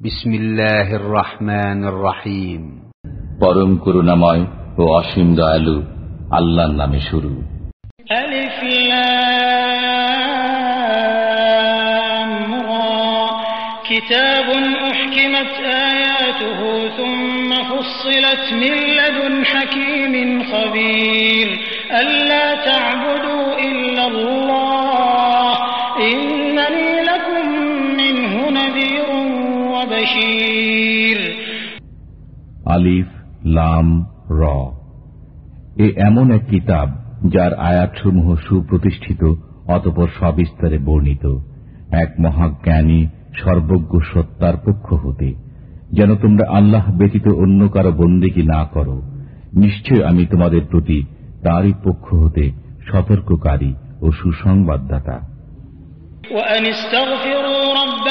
بسم الله الرحمن الرحيم পরম করুণাময় ও অসীম দয়ালু আল্লাহর নামে শুরু ألف لام را كتاب أحكمت آياته ثم فصلت من لدن حكيم خبير ألا تعبدوا إلا الله আলিফ লাম র এ এমন এক কিতাব যার আয়াতসমূহ সুপ্রতিষ্ঠিত অতপর সবিস্তারে বর্ণিত এক মহাজ্ঞানী সর্বজ্ঞ সত্তার পক্ষ হতে যেন তোমরা আল্লাহ ব্যতীত অন্য কারো বন্দিগি না করো নিশ্চয় আমি তোমাদের প্রতি তারই পক্ষ হতে সতর্ককারী ও সুসংবাদদাতা وأن استغفروا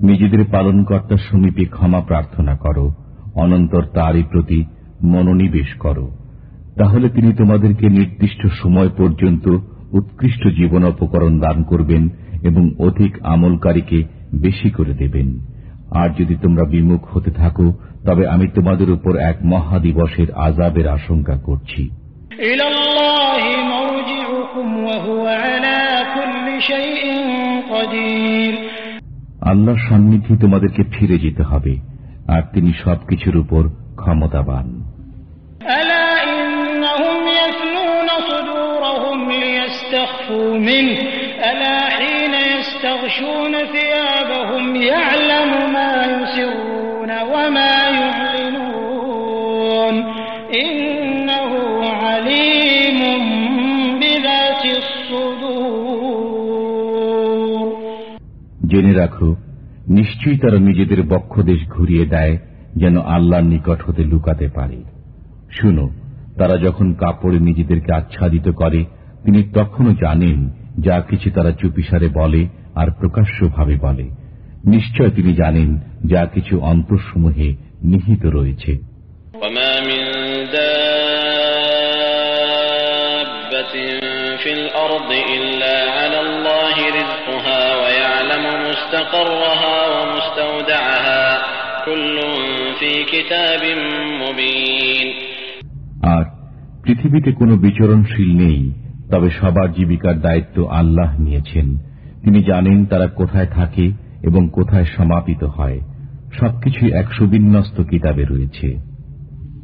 নিজেদের পালনকর্তার সমীপে ক্ষমা প্রার্থনা করো। অনন্তর তারই প্রতি মনোনিবেশ করো। তাহলে তিনি তোমাদেরকে নির্দিষ্ট সময় পর্যন্ত উৎকৃষ্ট জীবন উপকরণ দান করবেন এবং অধিক আমলকারীকে বেশি করে দেবেন। আর যদি তোমরা বিমুখ হতে থাকো, তবে আমি তোমাদের উপর এক মহাদিবসের আজাবের আশঙ্কা করছি। ইলাল্লাহি ওয়া হুয়া আলা কুল্লি শাইইন কাদির। আল্লাহর সান্নিধ্যে তোমাদেরকে ফিরে যেতে হবে আর তিনি সবকিছুর উপর ক্ষমতাবান ألا إنهم يثنون صدورهم ليستخفوا منه ألا حين يستغشون ثيابهم يعلم ما রাখো নিশ্চয়ই তারা নিজেদের বক্ষদেশ ঘুরিয়ে দেয় যেন আল্লাহর নিকট হতে লুকাতে পারে শুনো তারা যখন কাপড়ে নিজেদেরকে আচ্ছাদিত করে তিনি তখনও জানেন যা কিছু তারা চুপিসারে বলে আর প্রকাশ্যভাবে বলে নিশ্চয় তিনি জানেন যা কিছু অন্তঃসমূহে নিহিত রয়েছে وما من دابة في الأرض إلا على الله رزقها ويعلم مستقرها ومستودعها كل في كتاب مبين আর পৃথিবীতে কোনো বিচরণশীল নেই তবে সবার জীবিকার দায়িত্ব আল্লাহ নিয়েছেন তিনি জানেন তারা কোথায় থাকে এবং কোথায় সমাপিত হয় সবকিছুই এক সুবিন্যস্ত কিতাবে রয়েছে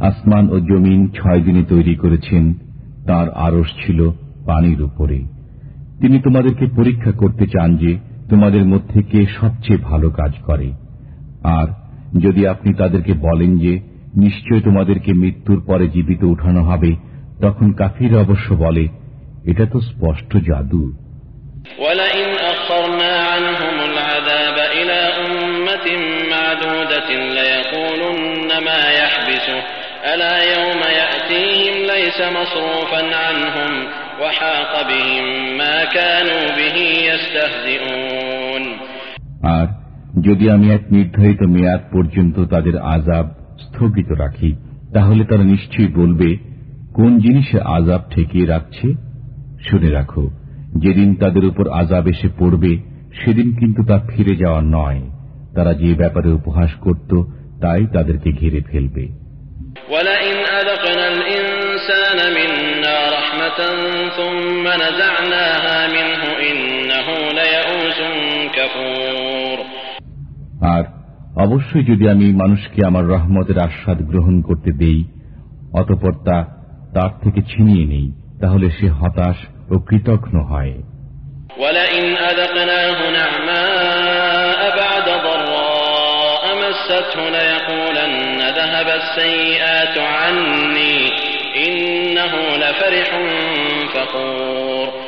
আসমান ও জমিন ছয় দিনে তৈরি করেছেন, তার আরস ছিল পানির উপরে। তিনি তোমাদেরকে পরীক্ষা করতে চান যে তোমাদের মধ্যে কে সবচেয়ে ভালো কাজ করে। আর যদি আপনি তাদেরকে বলেন যে নিশ্চয় তোমাদেরকে মৃত্যুর পরে জীবিত উঠানো হবে, তখন কাফির অবশ্য বলে, এটা তো স্পষ্ট জাদু। ألا يوم يأتيهم ليس مصروفا عنهم وحاق بهم ما كانوا به يستهزئون আর যদি আমি এক নির্ধারিত মেয়াদ পর্যন্ত তাদের আজাব স্থগিত রাখি তাহলে তারা নিশ্চয়ই বলবে কোন জিনিসে আজাব ঠেকিয়ে রাখছে শুনে রাখো যেদিন তাদের উপর আজাব এসে পড়বে সেদিন কিন্তু তা ফিরে যাওয়া নয় তারা যে ব্যাপারে উপহাস করত তাই তাদেরকে ঘিরে ফেলবে ولئن أذقنا الإنسان منا رحمة ثم نزعناها منه إنه ليئوس كفور আর অবশ্যই যদি আমি মানুষকে আমার রহমতের আস্বাদ গ্রহণ করতে দেই অতপর তা তার থেকে ছিনিয়ে নেই তাহলে সে হতাশ ও কৃতঘ্ন হয় ولئن أذقناه نعماء بعد ضراء مسته ليقولن ذهب السيئات عني إنه لفرح فخور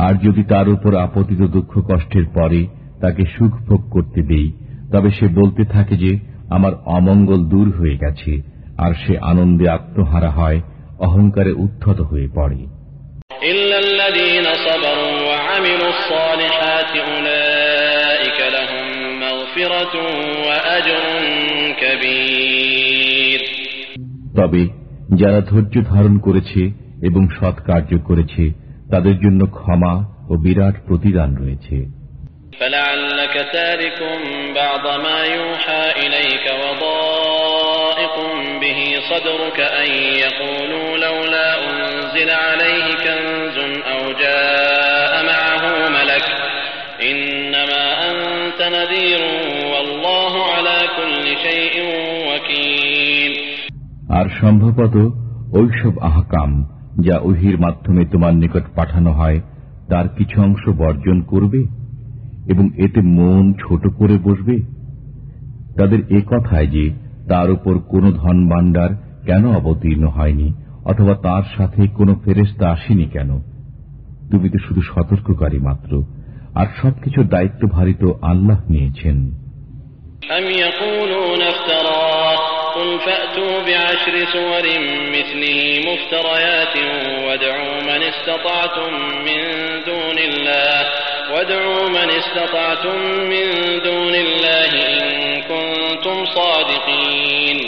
আর যদি তার উপর আপতিত দুঃখ কষ্টের পরে তাকে সুখ ভোগ করতে দেই তবে সে বলতে থাকে যে আমার অমঙ্গল দূর হয়ে গেছে আর সে আনন্দে আত্মহারা হয় অহংকারে উত্থত হয়ে পড়ে إلا الذين صبروا وعملوا الصالحات أولئك তবে যারা ধৈর্য ধারণ করেছে এবং সৎ কার্য করেছে তাদের জন্য ক্ষমা ও বিরাট প্রতিদান রয়েছে فلعلك تارك بعض ما يوحى إليك وضائق به صدرك أن يقولوا لولا أنزل عليه كنز أو جاء আর সম্ভবত ওইসব আহকাম যা ওহির মাধ্যমে তোমার নিকট পাঠানো হয়, তার কিছু অংশ বর্জন করবে এবং এতে মন ছোট করে বসবে? তাদের এ কথায় যে তার উপর কোনো ধন ভাণ্ডার কেন অবতীর্ণ হয়নি, অথবা তার সাথে কোনো ফেরেস্তা আসেনি কেন? তুমি তো শুধু সতর্ককারী মাত্র। আর সবকিছুর দায়িত্বভারিত আল্লাহ নিয়েছেন أم يقولون افتراه قل فأتوا بعشر سور مثله مفتريات وادعوا من استطعتم من دون الله وادعوا من استطعتم من دون الله إن كنتم صادقين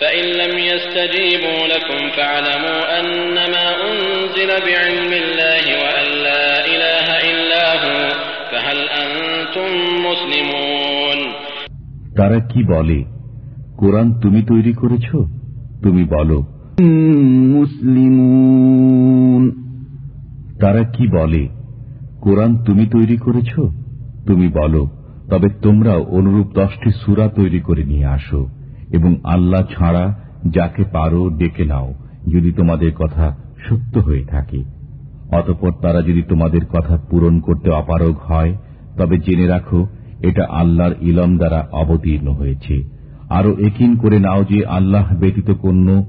فإن لم يستجيبوا لكم فاعلموا أنما أنزل بعلم الله وأن তারা কি বলে? কোরআন তুমি তৈরি করেছ? তুমি বলো। মুসলিমুন। তারা কি বলে? কোরআন তুমি তৈরি করেছ? তুমি বলো। তবে তোমরাও অনুরূপ দশটি সুরা তৈরি করে নিয়ে আসো এবং আল্লাহ ছাড়া যাকে পারো ডেকে নাও যদি তোমাদের কথা সত্য হয়ে থাকে। অতপর তারা যদি তোমাদের কথা পূরণ করতে অপারগ হয় তবে জেনে রাখো এটা আল্লাহর ইলম দ্বারা অবতীর্ণ হয়েছে। আরও একিন করে নাও যে আল্লাহ ব্যতীত কোন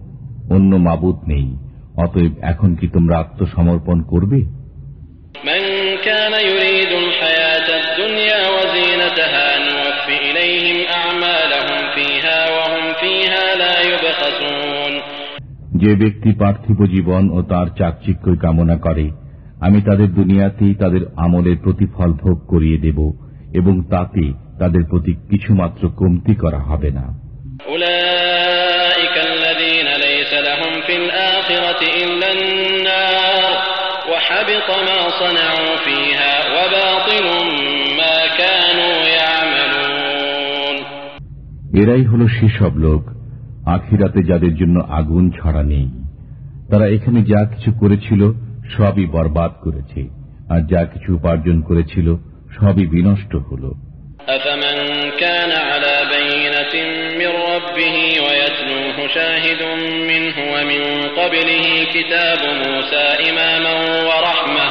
অন্য মাবুদ নেই। অতএব এখন কি তোমরা আত্মসমর্পণ করবে? যে ব্যক্তি পার্থিব জীবন ও তার চাকচিক্যই কামনা করে আমি তাদের দুনিয়াতেই তাদের আমলের প্রতিফল ভোগ করিয়ে দেব। এবং তাতে তাদের প্রতি কিছুমাত্র কমতি করা হবে না। এরাই হল সেসব লোক আখিরাতে যাদের জন্য আগুন ছড়া নেই। তারা এখানে যা কিছু করেছিল সবই বরবাদ করেছে আর যা কিছু উপার্জন করেছিল সবই বিনষ্ট হল أفمن كان على بينة من ربه ويتلوه شاهد منه ومن قبله كتاب موسى إماما ورحمة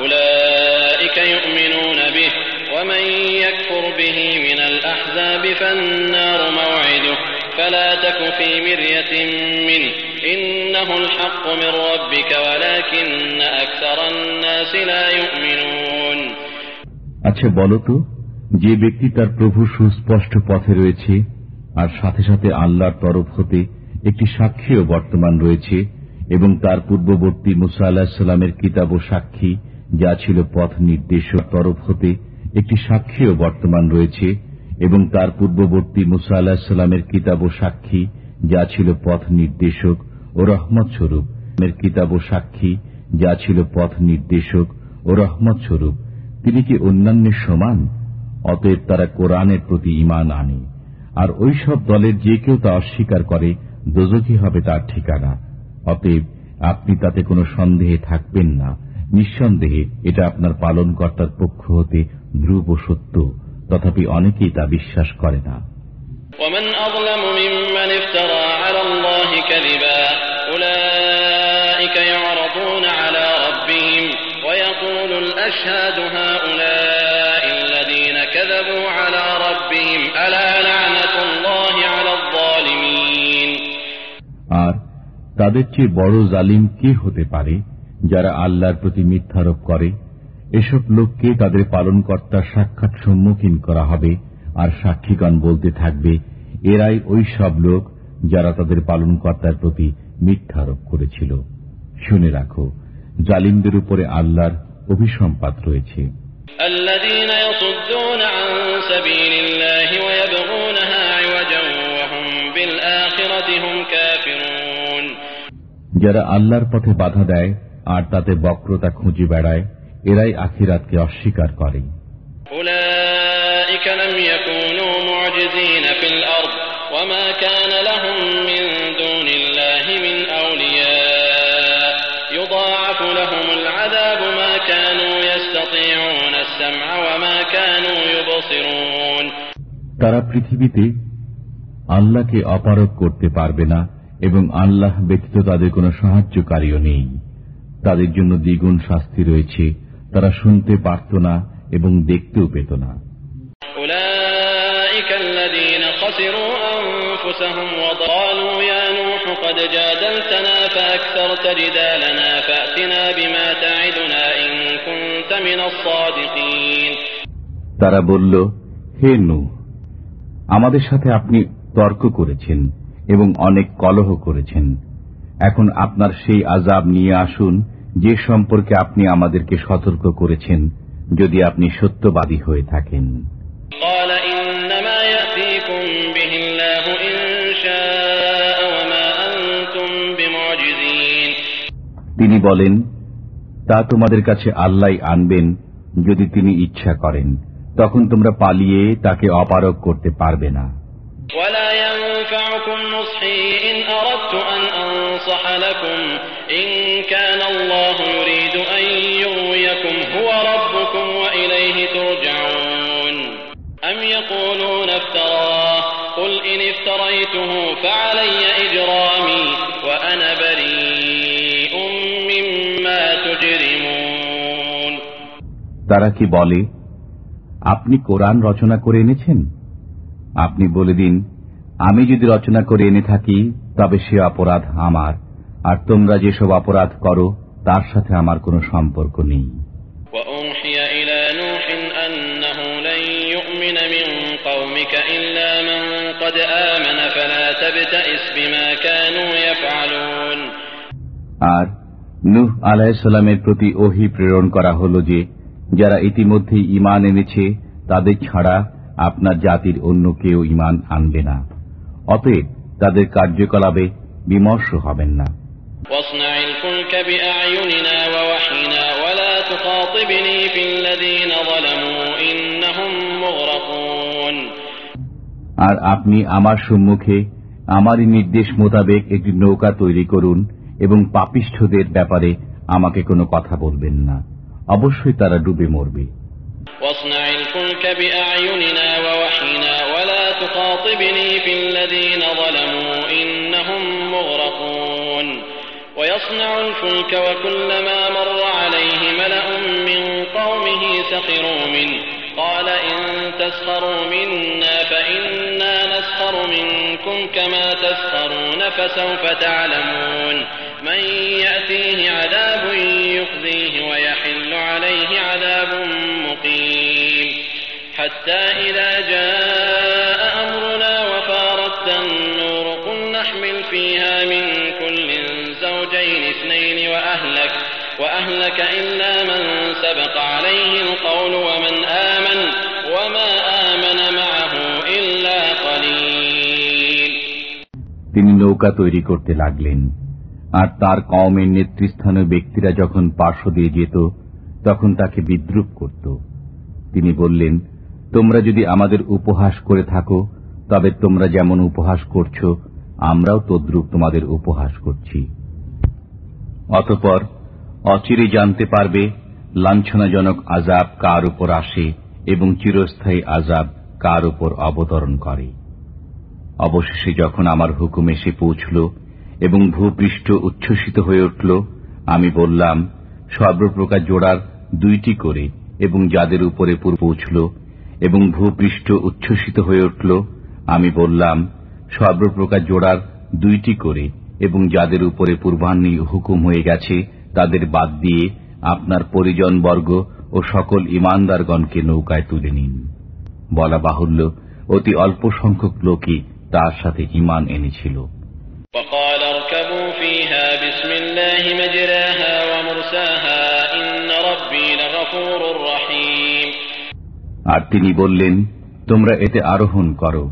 أولئك يؤمنون به ومن يكفر به من الأحزاب فالنار موعده فلا تك في مرية منه إنه الحق من ربك ولكن أكثر الناس لا يؤمنون আচ্ছা বলো তো, যে ব্যক্তি তার প্রভু সুস্পষ্ট পথে রয়েছে, আর সাথে সাথে আল্লাহর তরফ হতে একটি সাক্ষীও বর্তমান রয়েছে, এবং তার পূর্ববর্তী মুসা আল্লাহ সাল্লামের কিতাব ও সাক্ষী, যা ছিল পথ নির্দেশক তরফ হতে একটি সাক্ষীও বর্তমান রয়েছে, এবং তার পূর্ববর্তী মুসা আল্লাহ সাল্লামের কিতাব ও সাক্ষী, যা ছিল পথ নির্দেশক ও রহমত স্বরূপ কিতাব ও সাক্ষী, যা ছিল পথ নির্দেশক ও রহমত স্বরূপ তিনি কি অন্যান্যের সমান? অতএব তারা কোরআনের প্রতি ইমান আনে। আর ওই সব দলের যে কেউ তা অস্বীকার করে দোজকি হবে তার ঠিকানা। অতএব আপনি তাতে কোনো সন্দেহে থাকবেন না। নিঃসন্দেহে এটা আপনার পালনকর্তার পক্ষ হতে ধ্রুব সত্য, তথাপি অনেকেই তা বিশ্বাস করে না। ويقول الأشهاد هؤلاء الذين كذبوا على ربهم ألا لعنة الله على الظالمين আর তাদের চেয়ে বড় জালিম কে হতে পারে যারা আল্লাহর প্রতি মিথ্যারোপ করে এসব লোককে তাদের পালনকর্তার সাক্ষাৎ সম্মুখীন করা হবে আর সাক্ষীগণ বলতে থাকবে এরাই ওই সব লোক যারা তাদের পালনকর্তার প্রতি মিথ্যারোপ করেছিল শুনে রাখো জালিমদের উপরে আল্লাহর অভিসম্পাত রয়েছে الذين يصدون عن سبيل الله ويبغونها عوجا وهم بالآخرة هم كافرون যারা আল্লাহর পথে বাধা দেয় আর তাতে বক্রতা খুঁজে বেড়ায় এরাই আখিরাতকে অস্বীকার করে أولئك لم يكونوا معجزين তারা পৃথিবীতে আল্লাহকে অপারক করতে পারবে না এবং আল্লাহ ব্যতীত তাদের কোনো সাহায্যকারীও নেই তাদের জন্য দ্বিগুণ শাস্তি রয়েছে তারা শুনতে পারত না এবং দেখতেও পেত না أولئك الذين خسروا أنفسهم وقالوا يا نوح قد جادلتنا فأكثرت جدالنا فأتنا بما تعدنا তারা বলল হে নু আমাদের সাথে আপনি তর্ক করেছেন এবং অনেক কলহ করেছেন। এখন আপনার সেই আজাব নিয়ে আসুন যে সম্পর্কে আপনি আমাদেরকে সতর্ক করেছেন যদি আপনি সত্যবাদী হয়ে থাকেন। তিনি বলেন তা তোমাদের কাছে আল্লাহ আনবেন যদি তিনি ইচ্ছা করেন তখন তোমরা পালিয়ে তাকে অপারক করতে পারবে না ولا ينفعكم نصحي إن أردت أن أنصح لكم إن كان الله يريد أن يغويكم هو ربكم وإليه ترجعون أم يقولون افتراه قل إن افتريته فعلي إجرامي وأنا بريء তারা কি বলে আপনি কোরআন রচনা করে এনেছেন? আপনি বলে দিন আমি যদি রচনা করে এনে থাকি তবে সে অপরাধ আমার আর তোমরা যেসব অপরাধ করো তার সাথে আমার কোনো সম্পর্ক নেই। আর নুহ আলাহিসাল্লামের প্রতি ওহি প্রেরণ করা হল যে যারা ইতিমধ্যে ইমান এনেছে তাদের ছাড়া আপনার জাতির অন্য কেউ ইমান আনবে না। অতএব তাদের কার্যকলাপে বিমর্ষ হবেন না। আর আপনি আমার সম্মুখে আমারই নির্দেশ মোতাবেক একটি নৌকা তৈরি করুন এবং পাপিষ্ঠদের ব্যাপারে আমাকে কোনো কথা বলবেন না। অবশ্যই তারা ডুবে মরবে واصنع الفلك بأعيننا ووحينا ولا تخاطبني في الذين ظلموا إنهم مغرقون ويصنع الفلك وكلما مر عليه ملأ من قومه سخروا منه قال إن تسخروا منا فإنا نسخر منكم كما تسخرون فسوف تعلمون من يأتيه عذاب يخزيه ويحل عليه عذاب مقيم حتى إذا جاء أمرنا وفارت النور قل نحمل فيها من كل زوجين اثنين وأهلك وأهلك إلا من سبق عليه القول ومن آمن وما آمن معه إلا قليل তিনি নৌকা তৈরি করতে লাগলেন আর তার কওমের নেতৃস্থানীয় ব্যক্তিরা যখন পার্শ্ব দিয়ে যেত, তখন তাকে বিদ্রুপ করত। তিনি বললেন, তোমরা যদি আমাদের উপহাস করে থাকো, তবে তোমরা যেমন উপহাস করছ, আমরাও তদ্রুপ তোমাদের উপহাস করছি। অতপর অচিরে জানতে পারবে, লাঞ্ছনাজনক আজাব কার উপর আসে এবং চিরস্থায়ী আজাব কার উপর অবতরণ করে। অবশেষে যখন আমার হুকুম এসে পৌঁছল এবং ভূপৃষ্ঠ উচ্ছ্বসিত হয়ে উঠল, আমি বললাম, সর্বপ্রকার জোড়ার দুইটি করে এবং যাদের উপরে পুর পৌঁছল এবং ভূপৃষ্ঠ উচ্ছ্বসিত হয়ে উঠল, আমি বললাম, সর্বপ্রকার জোড়ার দুইটি করে এবং যাদের উপরে পূর্বাহ্নী হুকুম হয়ে গেছে, তাদের বাদ দিয়ে আপনার পরিজনবর্গ ও সকল ইমানদারগণকে নৌকায় তুলে নিন। বলা বাহুল্য, অতি অল্প সংখ্যক লোকই তার সাথে ইমান এনেছিল। وقال اركبوا فيها بسم الله مجراها ومرساها إن ربي لغفور رحيم আর তিনি বললেন তোমরা এতে আরোহণ করো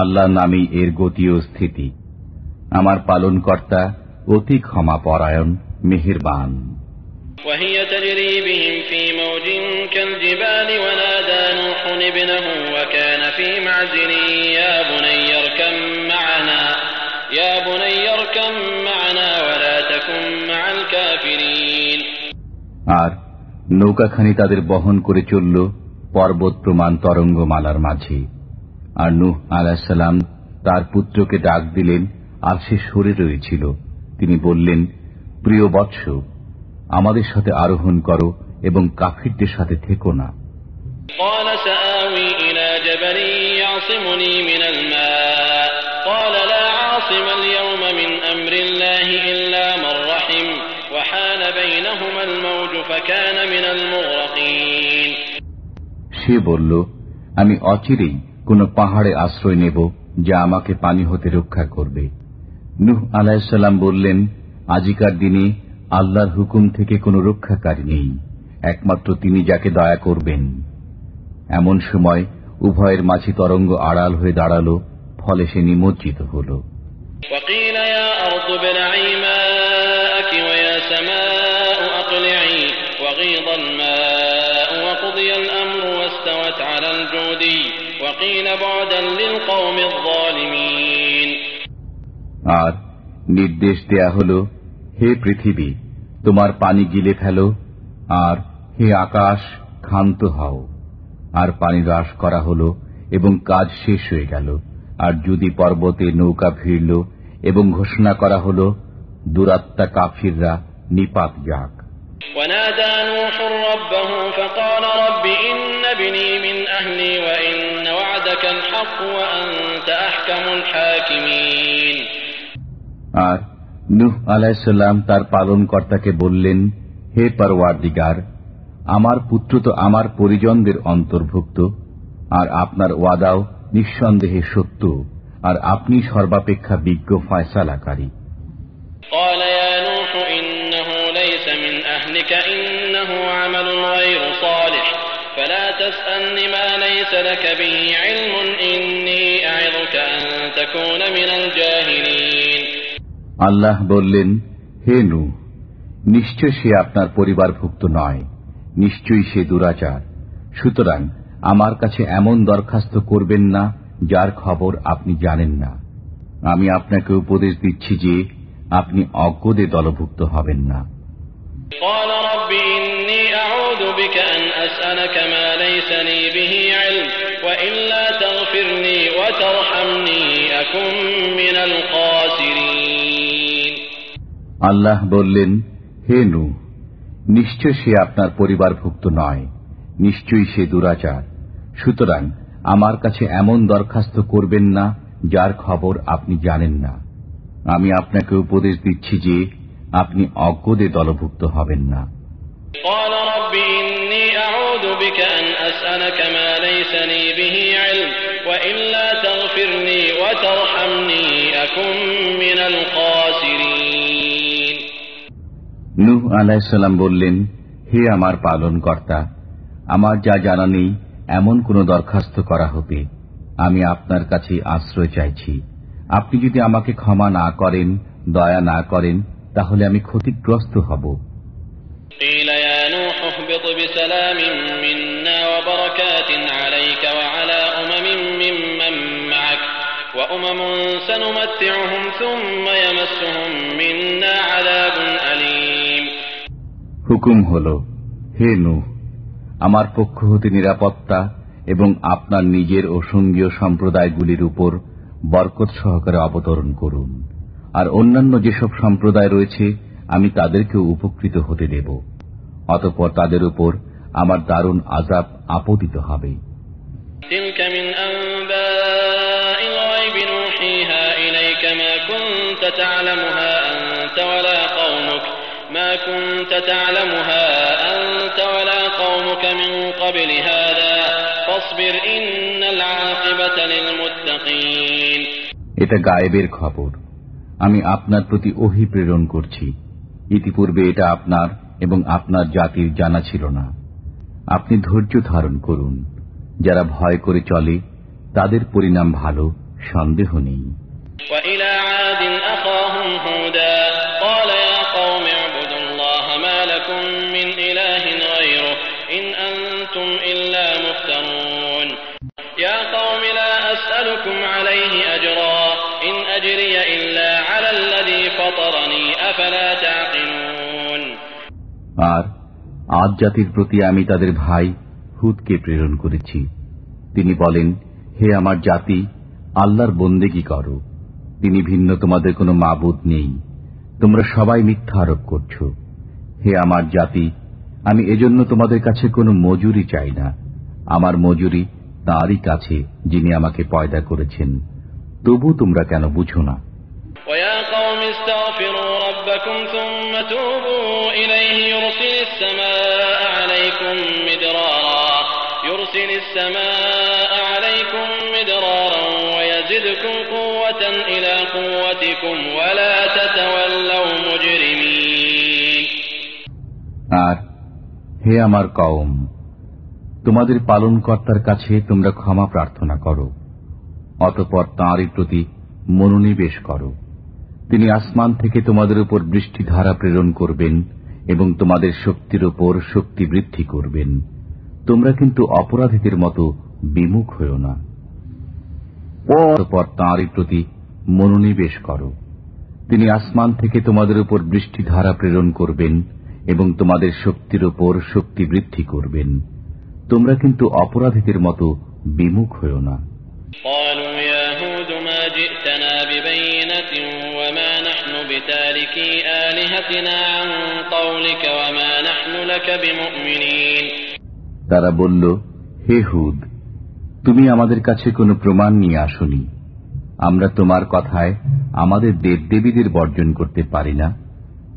আল্লাহ নামেই এর গতি ও স্থিতি আমার পালনকর্তা অতি ক্ষমা পরায়ণ মেহেরবান وهي تجري بهم في موج كالجبال ونادى نوح ابنه وكان في معزل يا بني بني اركم معنا ولا تكن مع الكافرين আর নৌকাখানি তাদের বহন করে চলল পর্বত প্রমাণ তরঙ্গমালার মাঝে আর নুহ আলাহাল্লাম তার পুত্রকে ডাক দিলেন আর সে সরে রয়েছিল তিনি বললেন প্রিয় বৎস আমাদের সাথে আরোহণ করো এবং কাফিরদের সাথে থেকো না قال سآوي إلى جبل يعصمني من الماء قال لا عاصم اليوم من أمر الله إلا من رحم وحال بينهما الموج فكان من المغرقين সে বলল আমি অচিরেই কোন পাহাড়ে আশ্রয় নেব যা আমাকে পানি হতে রক্ষা করবে নুহ আলাহিসাল্লাম বললেন আজিকার দিনে আল্লাহর হুকুম থেকে কোনো রক্ষাকারী নেই একমাত্র তিনি যাকে দয়া করবেন এমন সময় উভয়ের মাঝে তরঙ্গ আড়াল হয়ে দাঁড়াল ফলে সে নিমজ্জিত হল وقيل يا أرض ابلعي ماءك ويا سماء أقلعي وغيض الماء وقضي الأمر واستوت على الجودي وقيل بعدا للقوم الظالمين আর নির্দেশ দেয়া হল হে পৃথিবী তোমার পানি গিলে ফেলো আর হে আকাশ ক্ষান্ত হও আর পানি হ্রাস করা হল এবং কাজ শেষ হয়ে গেল আর যদি পর্বতে নৌকা ভিড়ল এবং ঘোষণা করা হল দুরাত্মা কাফিররা নিপাত যাক ونادى نوح ربه فقال رب إن ابني من أهلي وإن وعدك الحق وأنت أحكم الحاكمين আর নুহ আলাইসাল্লাম তার পালনকর্তাকে বললেন হে পরওয়ারদিগার আমার পুত্র তো আমার পরিজনদের অন্তর্ভুক্ত আর আপনার ওয়াদাও নিঃসন্দেহে সত্য আর আপনি সর্বাপেক্ষা বিজ্ঞ ফয়সালাকারী। আল্লাহ বললেন হে নু নিশ্চয় সে আপনার পরিবারভুক্ত নয় নিশ্চয়ই সে দুরাচার। সুতরাং আমার কাছে এমন দরখাস্ত করবেন না যার খবর আপনি জানেন না। আমি আপনাকে উপদেশ দিচ্ছি যে আপনি অজ্ঞদের দলভুক্ত হবেন না। আল্লাহ বললেন হে নু নিশ্চয় সে আপনার পরিবারভুক্ত নয় নিশ্চয়ই সে দুরাচার। সুতরাং আমার কাছে এমন দরখাস্ত করবেন না যার খবর আপনি জানেন না। আমি আপনাকে উপদেশ দিচ্ছি যে আপনি অজ্ঞদে দলভুক্ত হবেন না। নুহ আলাইসাল্লাম বললেন হে আমার পালন কর্তা আমার যা জানা নেই এমন কোন দরখাস্ত করা হবে আমি আপনার কাছে আশ্রয় চাইছি। আপনি যদি আমাকে ক্ষমা না করেন দয়া না করেন তাহলে আমি ক্ষতিগ্রস্ত হব। হুকুম হল হে নুহ! আমার পক্ষ হতে নিরাপত্তা এবং আপনার নিজের ও সঙ্গীয় সম্প্রদায়গুলির উপর বরকত সহকারে অবতরণ করুন আর অন্যান্য যেসব সম্প্রদায় রয়েছে আমি তাদেরকেও উপকৃত হতে দেব অতঃপর তাদের উপর আমার দারুণ আজাব আপতিত হবে تلك من أنباء الغيب نوحيها إليك ما كنت تعلمها أنت ولا قومك ما كنت تعلمها أنت ولا قومك من قبل هذا فاصبر إن العاقبة للمتقين এটা গায়েবের খবর আমি আপনার প্রতি ওহি প্রেরণ করছি ইতিপূর্বে এটা আপনার এবং আপনার জাতির জানা ছিল না আপনি ধৈর্য ধারণ করুন যারা ভয় করে চলে তাদের পরিণাম ভালো সন্দেহ নেই وإلى عاد أخاهم هودا قال يا قوم اعبدوا الله ما لكم إلا مفترون يا قوم لا أسألكم عليه أجرا إن أجري إلا على الذي فطرني أفلا تعقلون আর আজ জাতির প্রতি আমি তাদের ভাই হুদকে প্রেরণ করেছি তিনি বলেন হে আমার জাতি আল্লাহর বন্দেগি করো তিনি ভিন্ন তোমাদের কোনো মাবুদ নেই তোমরা সবাই মিথ্যা আরোপ করছ হে আমার জাতি আমি এজন্য তোমাদের কাছে কোনো মজুরি চাই না আমার মজুরি তাঁরই কাছে যিনি আমাকে পয়দা করেছেন তবু তোমরা কেন বুঝো না ويا قوم استغفروا ربكم ثم توبوا إليه يرسل السماء عليكم مدرارا يرسل السماء عليكم مدرارا ويزدكم قوة إلى قوتكم ولا تتولوا হে আমার কওম, তোমাদের পালনকর্তার কাছে তোমরা ক্ষমা প্রার্থনা করো, অতপর তাঁরই প্রতি মনোনিবেশ করো। তিনি আসমান থেকে তোমাদের উপর বৃষ্টিধারা প্রেরণ করবেন এবং তোমাদের শক্তির উপর শক্তি বৃদ্ধি করবেন। তোমরা কিন্তু অপরাধীদের মতো বিমুখ হও না। অতপর তাঁরই প্রতি মনোনিবেশ করো। তিনি আসমান থেকে তোমাদের উপর বৃষ্টিধারা প্রেরণ করবেন এবং তোমাদের শক্তির ওপর শক্তি বৃদ্ধি করবেন। তোমরা কিন্তু অপরাধীদের মতো বিমুখ হও না। তারা বলল হে হুদ তুমি আমাদের কাছে কোনো প্রমাণ নিয়ে আসনি। আমরা তোমার কথায় আমাদের দেবদেবীদের বর্জন করতে পারি না।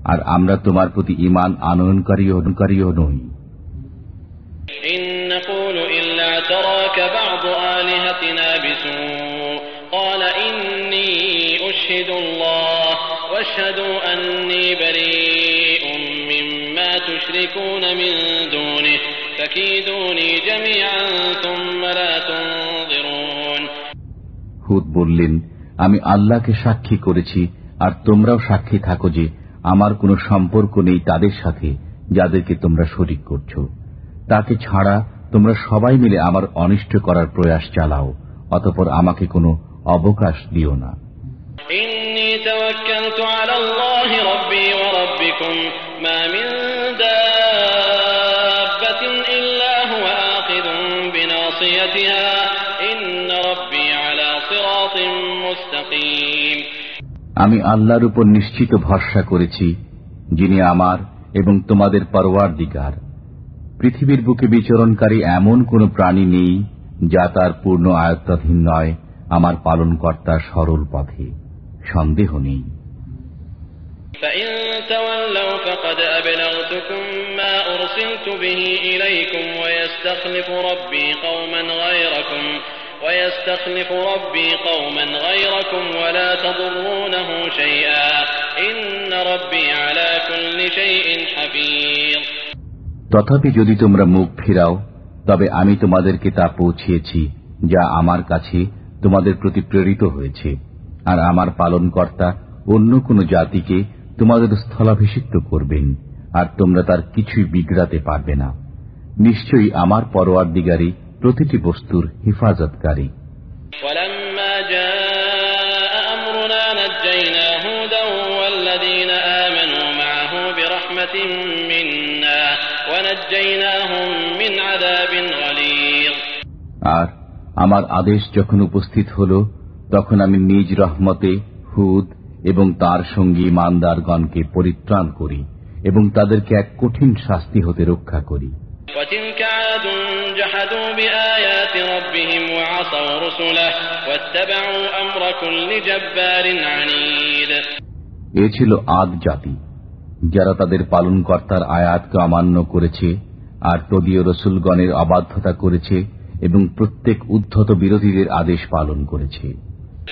আর আমরা তোমার প্রতি ইমান আনয়নকারী অনুকারী নই। হুদ বললেন আমি আল্লাহকে সাক্ষী করেছি আর তোমরাও সাক্ষী থাকো যে আমার কোনো সম্পর্ক নেই তাদের সাথে যাদেরকে তোমরা শরিক করছো তাকে ছাড়া তোমরা সবাই মিলে আমার অনিষ্ট করার প্রয়াস চালাও অতপর আমাকে কোনো অবকাশ দিও না إني توكلت على الله ربي وربكم ما من আমি আল্লাহর উপর নিশ্চিত ভরসা করেছি, যিনি আমার এবং তোমাদের পরোয়ার দিকার পৃথিবীর বুকে বিচরণকারী এমন কোন প্রাণী নেই, যা তার পূর্ণ আয়ত্তাধীন নয়, আমার পালন কর্তার সরল পথে। সন্দেহ নেই। অর্থ تولوا فقد أبلغتكم ما أرسلت به إليكم ويستخلف ربي قوما غيركم ويستخلف ربي قوما غيركم ولا تضرونه شيئا إن ربي على كل شيء حفيظ তথাপি যদি তোমরা মুখ ফিরাও তবে আমি তোমাদেরকে তা পৌঁছিয়েছি যা আমার কাছে তোমাদের প্রতি প্রেরিত হয়েছে আর আমার পালনকর্তা অন্য কোন জাতিকে তোমাদের স্থলাভিষিক্ত করবেন আর তোমরা তার কিছুই বিগড়াতে পারবে না নিশ্চয়ই আমার পরোয়ার দিগারি প্রতিটি বস্তুর হেফাজতকারী ولما جاء أمرنا نجينا هودا والذين آمنوا معه برحمة منا ونجيناهم من عذاب غليظ আর আমার আদেশ যখন উপস্থিত হল তখন আমি নিজ রহমতে হুদ এবং তার সঙ্গে ইমানদারগণকে পরিত্রাণ করি এবং তাদেরকে এক কঠিন শাস্তি হতে রক্ষা করি وتلك عاد جحدوا بآيات ربهم وعصوا رسله واتبعوا أمر كل جبار عنيد এ ছিল আদ জাতি যারা তাদের পালনকর্তার আয়াতকে অমান্য করেছে আর তদীয় রসুলগণের অবাধ্যতা করেছে এবং প্রত্যেক উদ্ধত বিরোধীদের আদেশ পালন করেছে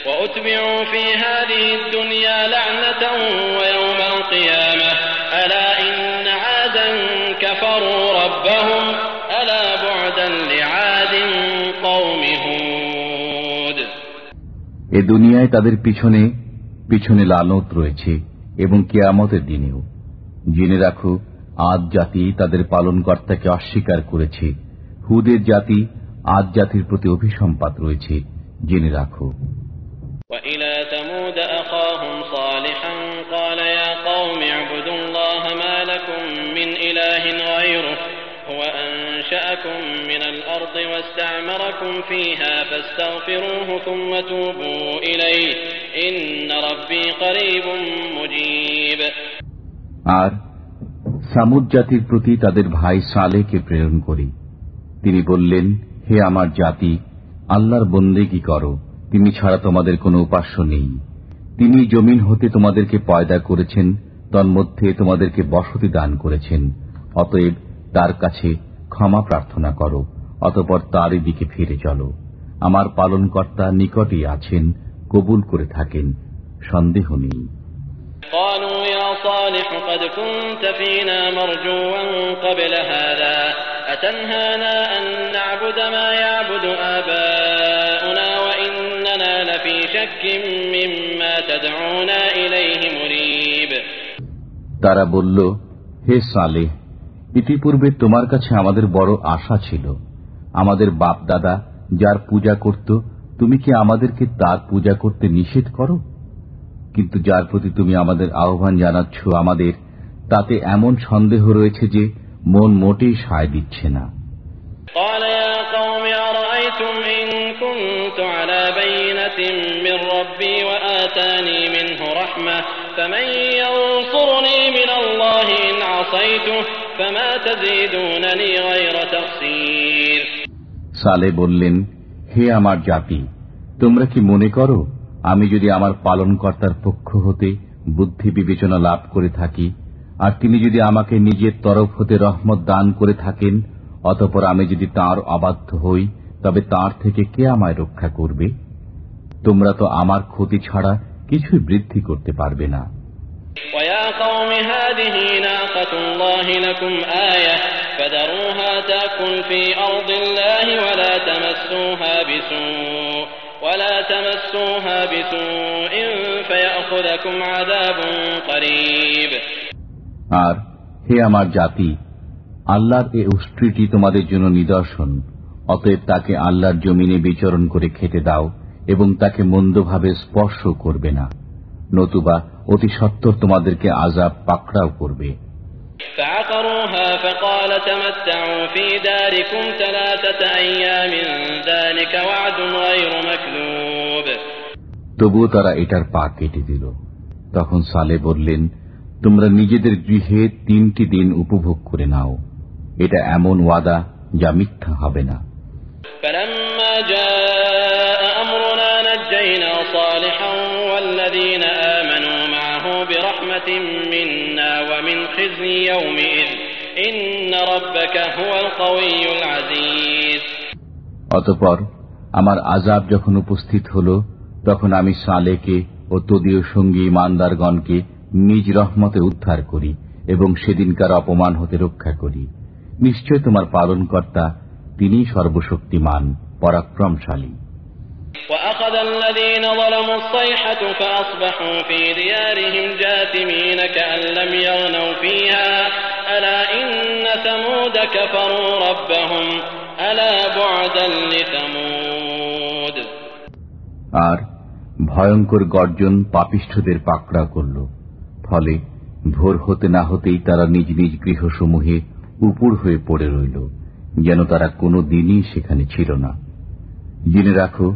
وأتبعوا في هذه الدنيا لعنة এ দুনিয়ায় তাদের পিছনে পিছনে লালত রয়েছে এবং কেয়ামতের দিনেও জেনে রাখো আদ জাতি তাদের পালনকর্তাকে অস্বীকার করেছে হুদের জাতি আদ জাতির প্রতি অভিসম্পাত রয়েছে জেনে রাখো وإلى ثمود أخاهم صالحا قال يا قوم اعبدوا الله ما لكم من إله غيره هو أنشأكم من الأرض واستعمركم فيها فاستغفروه ثم توبوا إليه إن ربي قريب مجيب আর সামুদ জাতির প্রতি তাদের ভাই সালেকে প্রেরণ করি তিনি বললেন হে আমার জাতি আল্লাহর বন্দেগি করো তিনি ছাড়া তোমাদের কোনো উপাস্য নেই তিনি জমিন হতে তোমাদেরকে পয়দা করেছেন তন্মধ্যে তোমাদেরকে বসতি দান করেছেন অতএব তার কাছে ক্ষমা প্রার্থনা করো অতপর তারই দিকে ফিরে চলো আমার পালনকর্তা নিকটেই আছেন কবুল করে থাকেন সন্দেহ নেই قالوا يا صالح قد كنت فينا مرجوا قبل هذا أتنهانا أن نعبد ما يعبد آباؤنا وإننا لفي شك مما تدعونا إليه مريب তারা বলল হে সালেহ ইতিপূর্বে তোমার কাছে আমাদের বড় আশা ছিল আমাদের বাপ দাদা যার পূজা করত তুমি কি আমাদেরকে তার পূজা করতে নিষেধ করো কিন্তু যার প্রতি তুমি আমাদের আহ্বান জানাচ্ছ আমাদের তাতে এমন সন্দেহ রয়েছে যে মন মোটেই সায় দিচ্ছে না قال يا قوم أرأيتم إن كنت على بينة من ربي وآتاني منه رحمة فمن ينصرني من الله إن عصيته فما تزيدونني غير تقصير সালে বললেন হে আমার জাতি তোমরা কি মনে করো আমি যদি আমার পালনকর্তার পক্ষ হতে বুদ্ধি বিবেচনা লাভ করে থাকি আর তিনি যদি আমাকে নিজের তরফ হতে রহমত দান করে থাকেন অতপর আমি যদি তার অবাধ্য হই তবে তার থেকে কে আমায় রক্ষা করবে তোমরা তো আমার ক্ষতি ছাড়া কিছুই বৃদ্ধি করতে পারবে না। আর হে আমার জাতি আল্লাহর এ উষ্ট্রিটি তোমাদের জন্য নিদর্শন অতএব তাকে আল্লাহর জমিনে বিচরণ করে খেতে দাও। এবং তাকে মন্দভাবে স্পর্শ করবে না। নতুবা অতি সত্তর তোমাদেরকে আজাব পাকড়াও করবে। তবুও তারা এটার পা কেটে দিল। তখন সালে বললেন তোমরা নিজেদের গৃহে তিনটি দিন উপভোগ করে নাও। এটা এমন ওয়াদা যা মিথ্যা হবে না। نجينا صالحا والذين آمنوا معه برحمة منا ومن خزي يومئذ إن ربك هو القوي العزيز অতপর আমার আজাব যখন উপস্থিত হল তখন আমি সালেকে ও তদীয় সঙ্গী ইমানদারগণকে নিজ রহমতে উদ্ধার করি এবং সেদিনকার অপমান হতে রক্ষা করি নিশ্চয় তোমার পালনকর্তা তিনি সর্বশক্তিমান পরাক্রমশালী وأخذ الذين ظلموا الصيحة فأصبحوا في ديارهم جاثمين كأن لم يغنوا فيها ألا إن ثمود كفروا ربهم ألا بعدا لثمود আর ভয়ঙ্কর গর্জন পাপিষ্ঠদের পাকড়া করল ফলে ভোর হতে না হতেই তারা নিজ নিজ গৃহসমূহে উপুর হয়ে পড়ে রইল যেন তারা কোনো দিনই সেখানে ছিল না জেনে রাখো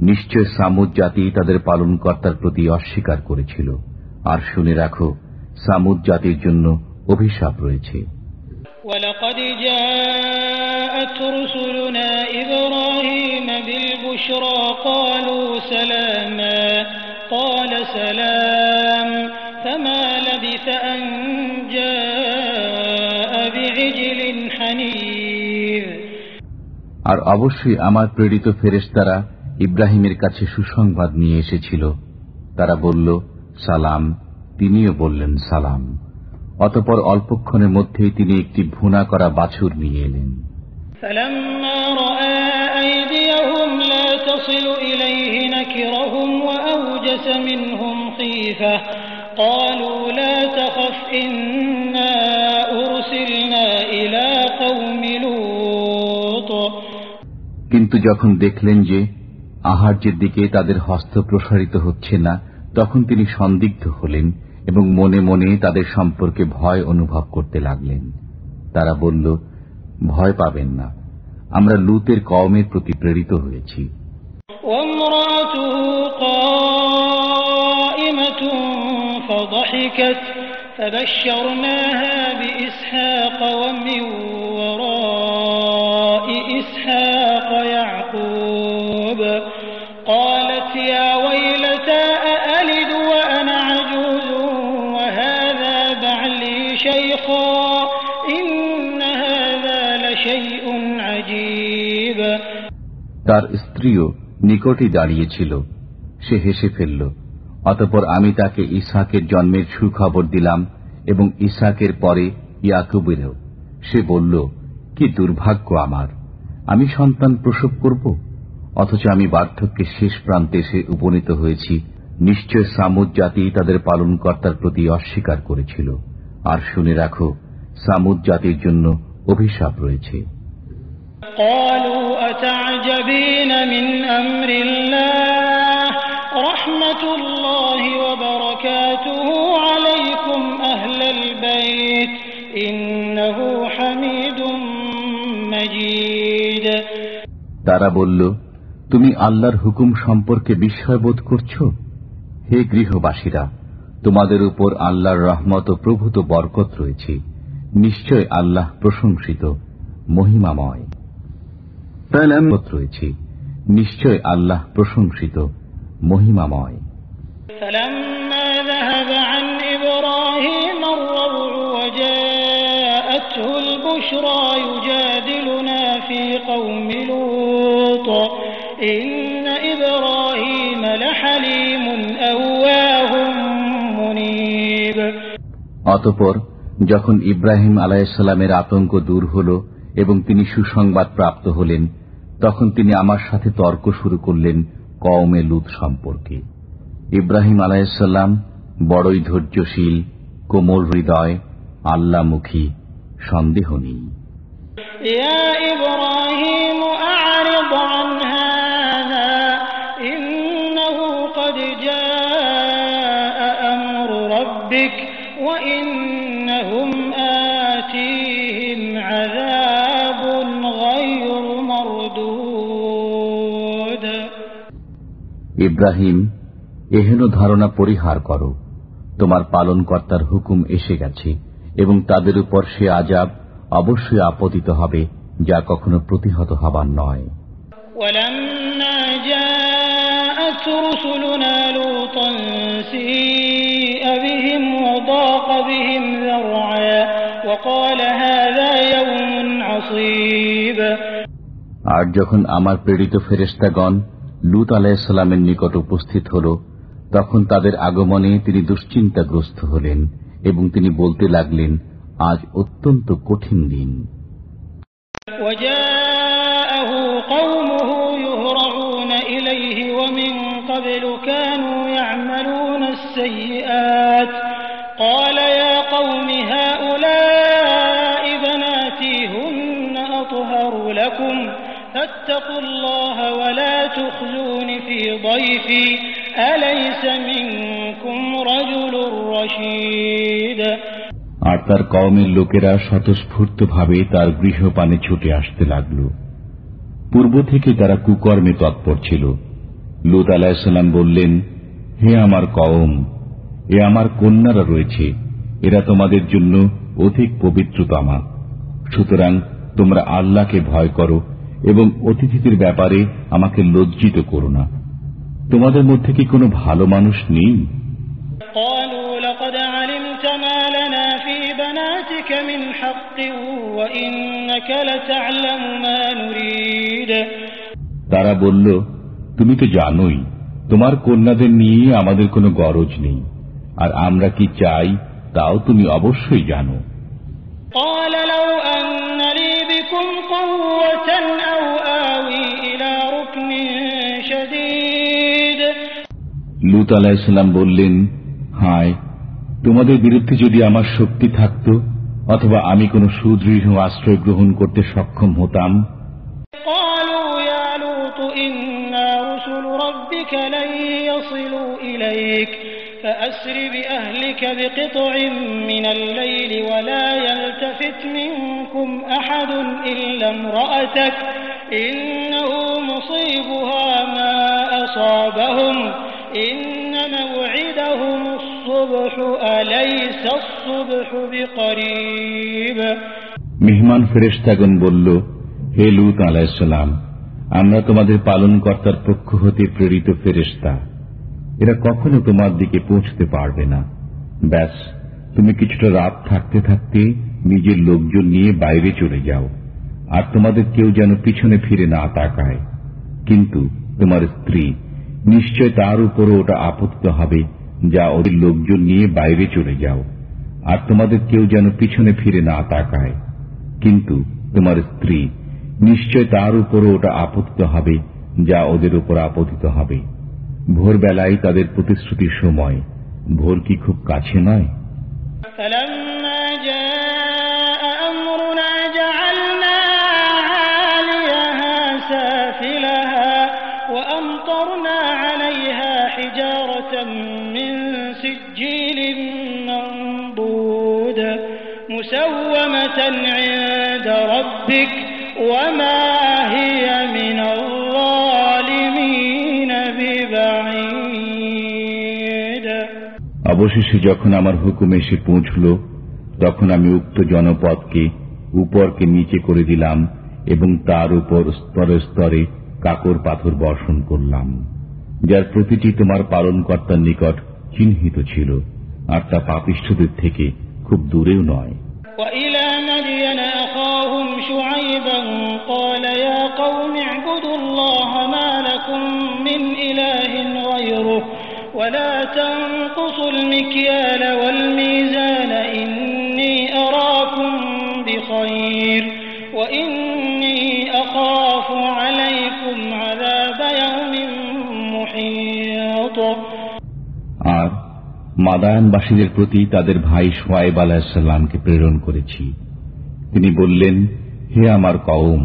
নিশ্চয় সামুদ জাতি তাদের পালনকর্তার প্রতি অস্বীকার করেছিল আর শুনে রাখো সামুদ জাতির জন্য অভিশাপ রয়েছে ولقد جاءت رسلنا إبراهيم بالبشرى قالوا سلاما قال سلام فما لبث أن جاء بعجل حنيذ আর অবশ্যই আমার প্রেরিত ফেরেশতারা ইব্রাহিমের কাছে সুসংবাদ নিয়ে এসেছিল। তারা বলল সালাম। তিনিও বললেন সালাম। অতপর অল্পক্ষণের মধ্যেই তিনি একটি ভুনা করা বাছুর নিয়ে এলেন। কিন্তু যখন দেখলেন যে আহার্যের দিকে তাদের হস্ত প্রসারিত হচ্ছে না তখন তিনি সন্দিগ্ধ হলেন এবং মনে মনে তাদের সম্পর্কে ভয় অনুভব করতে লাগলেন তারা বলল ভয় পাবেন না আমরা লুতের কওমের প্রতি প্রেরিত হয়েছি وامرأته قائمة فضحكت فبشرناها بإسحاق ومن وراء তার স্ত্রীও নিকটই দাঁড়িয়েছিল। সে হেসে ফেলল, অতপর আমি তাকে ইসাকের জন্মের সুখবর দিলাম এবং ইসাকের পরে ইয়াকুবেরও। সে বলল, কি দুর্ভাগ্য আমার, আমি সন্তান প্রসব করব? অথচ আমি বার্ধক্যের শেষ প্রান্তে এসে উপনীত হয়েছি। নিশ্চয় সামুদ জাতি তাদের পালনকর্তার প্রতি অস্বীকার করেছিল। আর শুনে রাখো, সামুদ জাতির জন্য অভিশাপ রয়েছে। قالوا أتعجبين من أمر الله رحمة الله وبركاته عليكم أهل البيت إنه حميد مجيد তারা বলল তুমি আল্লাহর হুকুম সম্পর্কে বিস্ময়বোধ করছ হে গৃহবাসীরা তোমাদের উপর আল্লাহর রহমত ও প্রভূত বরকত রয়েছে নিশ্চয় আল্লাহ প্রশংসিত মহিমাময় বরকত রয়েছে নিশ্চয় আল্লাহ প্রশংসিত মহিমাময় فلما ذهب عن إبراهيم الروع وجاءته البشرى يجادلنا في قوم لوط إن إبراهيم لحليم أواه منيب অতপর যখন ইব্রাহিম আলাইসাল্লামের আতঙ্ক দূর হল এবং তিনি সুসংবাদ প্রাপ্ত হলেন তখন তিনি আমার সাথে তর্ক শুরু করলেন কওমে লুত সম্পর্কে। ইব্রাহিম আলাইসাল্লাম বড়ই ধৈর্যশীল, কোমল হৃদয়, আল্লামুখী, সন্দেহ নেই। يا ইব্রাহিম এহেন ধারণা পরিহার করো তোমার পালনকর্তার হুকুম এসে গেছে এবং তাদের উপর সে আজাব অবশ্যই আপতিত হবে যা কখনো প্রতিহত হবার নয় ولما جاءت رسلنا لوطا سيء بهم وضاق بهم ذرعا وقال هذا يوم عصيب আর যখন আমার প্রেরিত ফেরেস্তাগণ লুত আলাহিসাল্লামের নিকট উপস্থিত হল। তখন তাদের আগমনে তিনি দুশ্চিন্তাগ্রস্ত হলেন এবং তিনি বলতে লাগলেন, আজ অত্যন্ত কঠিন দিন। ضيفي أليس منكم رجل رشيد আর তার কওমের লোকেরা স্বতঃস্ফূর্তভাবে তার গৃহপানে ছুটে আসতে লাগল পূর্ব থেকে তারা কুকর্মে তৎপর ছিল লুত আলাহিসাল্লাম বললেন হে আমার কওম এ আমার কন্যারা রয়েছে এরা তোমাদের জন্য অধিক পবিত্রতমা সুতরাং তোমরা আল্লাহকে ভয় করো এবং অতিথিদের ব্যাপারে আমাকে লজ্জিত করো না তোমাদের মধ্যে কি কোনো ভালো মানুষ নেই قالوا لقد علمت ما لنا في بناتك من حق وإنك لتعلم ما نريد তারা বলল তুমি তো জানোই তোমার কন্যাদের নিয়ে আমাদের কোনো গরজ নেই আর আমরা কি চাই তাও তুমি অবশ্যই জানো قال لو أن لي بكم قوة أو লুত আলাহিসাল্লাম বললেন হায় তোমাদের বিরুদ্ধে যদি আমার শক্তি থাকত অথবা আমি কোনো সুদৃঢ় আশ্রয় গ্রহণ করতে সক্ষম হতাম قالوا يا لوط إنا رسل ربك لن يصلوا إليك فأسر بأهلك بقطع من الليل ولا يلتفت منكم أحد إلا امرأتك إنه مصيبها ما أصابهم إن মেহমান ফেরেশতাগণ বলল, হে লুত আলাহিসাল্লাম আমরা তোমাদের পালনকর্তার পক্ষ হতে প্রেরিত ফেরেশতা। এরা কখনো তোমার দিকে পৌঁছতে পারবে না। ব্যাস, তুমি কিছুটা রাত থাকতে থাকতে নিজের লোকজন নিয়ে বাইরে চলে যাও, আর তোমাদের কেউ যেন পিছনে ফিরে না তাকায়। কিন্তু তোমার স্ত্রী নিশ্চয় তার উপরও ওটা আপত্ত হবে যা ওদের লোকজন নিয়ে বাইরে চলে যাও। আর তোমাদের কেউ যেন পিছনে ফিরে না তাকায়। কিন্তু তোমার স্ত্রী নিশ্চয় তার উপরও ওটা আপত্তিত হবে, যা ওদের উপর আপতিত হবে। ভোরবেলায় তাদের প্রতিশ্রুতির সময়, ভোর কি খুব কাছে নয়? অবশেষে যখন আমার হুকুম এসে পৌঁছল তখন আমি উক্ত জনপদকে উপরকে নিচে করে দিলাম এবং তার উপর স্তরে স্তরে কাকর পাথর বর্ষণ করলাম যার প্রতিটি তোমার পালনকর্তার নিকট চিহ্নিত ছিল আর তা পাপিষ্ঠদের থেকে খুব দূরেও নয় وإلى مدين أخاهم شعيبا قال يا قوم اعبدوا الله ما لكم من إله غيره ولا تنقصوا المكيال والميزان إني أراكم بخير وإني أخاف عليكم عذاب يوم محيط আর মাদায়নবাসীদের প্রতি তাদের ভাই সোয়াইব আলাহিসাল্লামকে প্রেরণ করেছি তিনি বললেন হে আমার কওম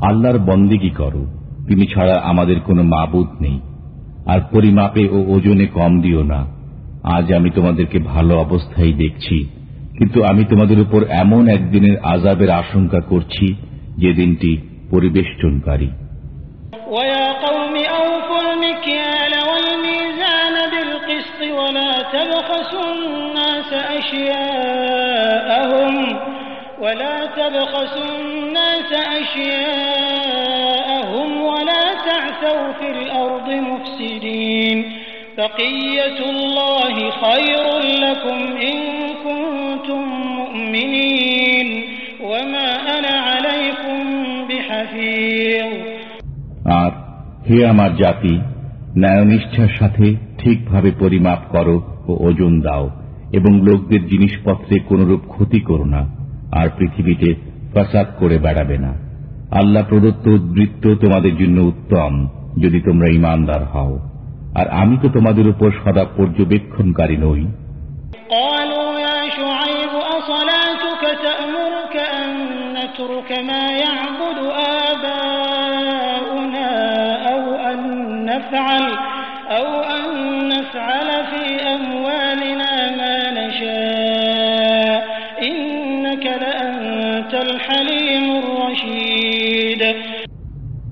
আল্লাহর বন্দিগি করো তিনি ছাড়া আমাদের কোনো মাবুদ নেই আর পরিমাপে ও ওজনে কম দিও না আজ আমি তোমাদেরকে ভালো অবস্থায় দেখছি কিন্তু আমি তোমাদের উপর এমন একদিনের আজাবের আশঙ্কা করছি যে দিনটি পরিবেষ্টনকারী ويا قوم أوفوا المكيال والميزان بالقسط ولا تبخسوا الناس أشياءهم ولا تبخسوا الناس أشياءهم ولا تعثوا في الأرض مفسدين بقية الله خير لكم إن كنتم مؤمنين وما أنا عليكم بحفيظ আর হে আমার জাতি ন্যায়নিষ্ঠার সাথে ঠিকভাবে পরিমাপ করো ও ওজন দাও এবং লোকদের জিনিসপত্রে কোনরূপ ক্ষতি করো না আর পৃথিবীতে ফাসাদ করে বেড়াবে না আল্লাহ প্রদত্ত উদ্বৃত্ত তোমাদের জন্য উত্তম যদি তোমরা ইমানদার হও আর আমি তো তোমাদের উপর সদা পর্যবেক্ষণকারী নই قالوا يا شعيب أصلاتك تأمرك أن نترك ما يعبد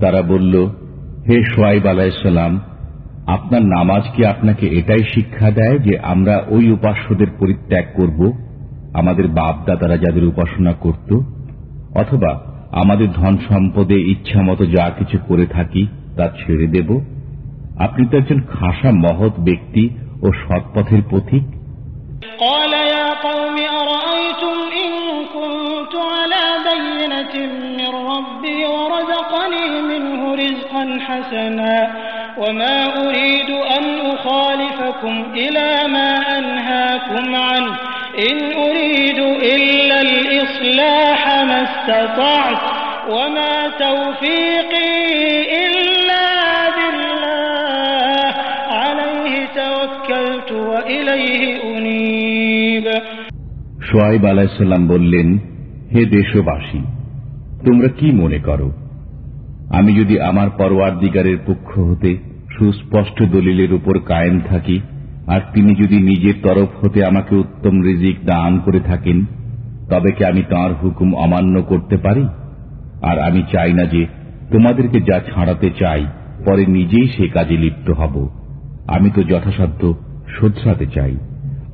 তারা বলল, হে সোয়াইব আলাইসাল্লাম আপনার নামাজ কি আপনাকে এটাই শিক্ষা দেয় যে আমরা ওই উপাস্যদের পরিত্যাগ করব, আমাদের বাপ দাদারা যাদের উপাসনা করত? অথবা আমাদের ধন সম্পদে ইচ্ছা মতো যা কিছু করে থাকি তা ছেড়ে দেব? আপনি তো একজন খাসা মহৎ ব্যক্তি ও সৎপথের পথিক حسنا وما أريد أن أخالفكم إلى ما أنهاكم عنه إن أريد إلا الإصلاح ما استطعت وما توفيقي إلا بالله عليه توكلت وإليه أنيب সোয়াইব আলাহিসাল্লাম বললেন হে দেশবাসী তোমরা কি মনে করো আমি যদি আমার পরওয়ার দিগারের পক্ষ হতে সুস্পষ্ট দলিলের উপর কায়েম থাকি, আর তিনি যদি নিজের তরফ হতে আমাকে উত্তম রিজিক দান করে থাকেন, তবে কি আমি তাঁর হুকুম অমান্য করতে পারি? আর আমি চাই না যে তোমাদেরকে যা ছাড়াতে চাই, পরে নিজেই সে কাজে লিপ্ত হব। আমি তো যথাসাধ্য শোধরাতে চাই।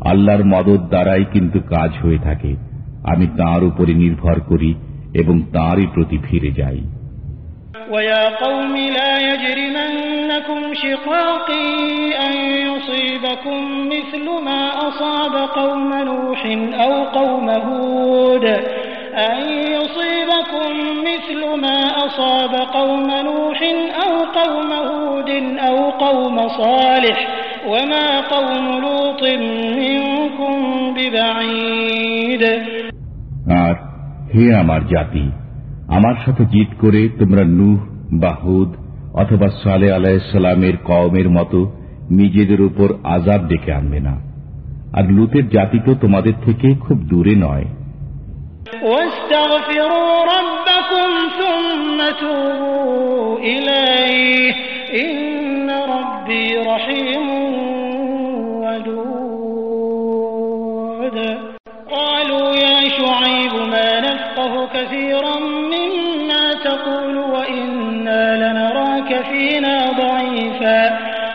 আল্লাহর মদত দ্বারাই কিন্তু কাজ হয়ে থাকে। আমি তাঁর উপরে নির্ভর করি এবং তাঁরই প্রতি ফিরে যাই। ويا قوم لا يجرمنكم شقاقي أن يصيبكم مثل ما أصاب قوم نوح أو قوم هود أن يصيبكم مثل ما أصاب قوم نوح أو قوم هود أو قوم صالح وما قوم لوط منكم ببعيد আর হে আমার জাতি আমার সাথে জিত করে তোমরা নূহ বা হুদ অথবা সালে আলাইসালামের কওমের মতো নিজেদের উপর আজাব ডেকে আনবে না। আর লুতের জাতি তো তোমাদের থেকে খুব দূরে নয়। ইলাইহি। ইন্ন রাব্বি রহিম ওয়াদুদ। ضعيفا